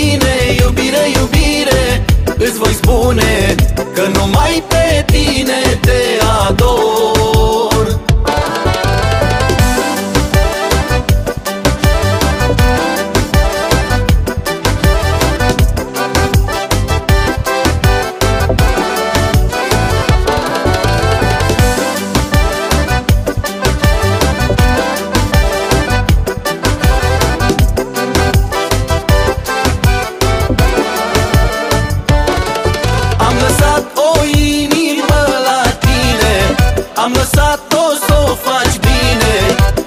tine Iubire, iubire, îți voi spune Că numai pe tine te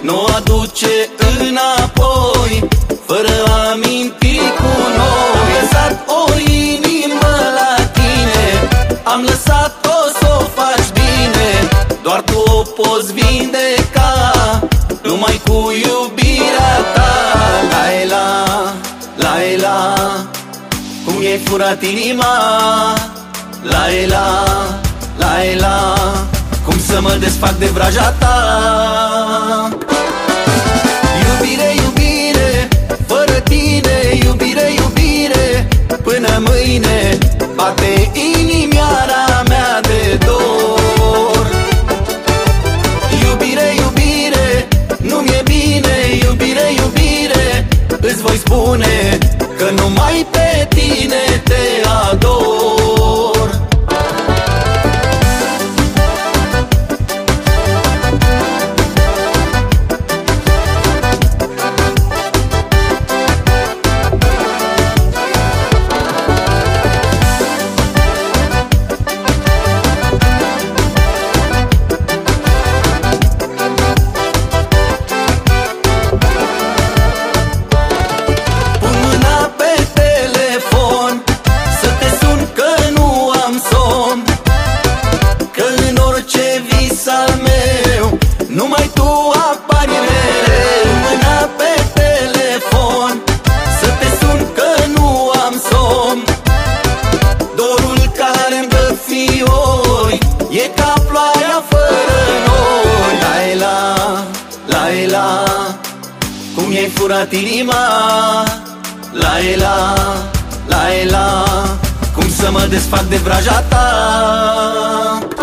Nu aduce înapoi Fără amintiri cu noi. Am lăsat o inimă la tine Am lăsat-o să o faci bine. Doar tu o poți vindeca Numai cu iubirea ta. Laila, Laila cum i-ai furat inima? Laila, Laila Cum să mă desfac de vraja ta Iubire, iubire Fără tine Iubire, iubire Până mâine Bate cum i-ai furat inima. Laila, Laila Cum să mă desfac de vraja ta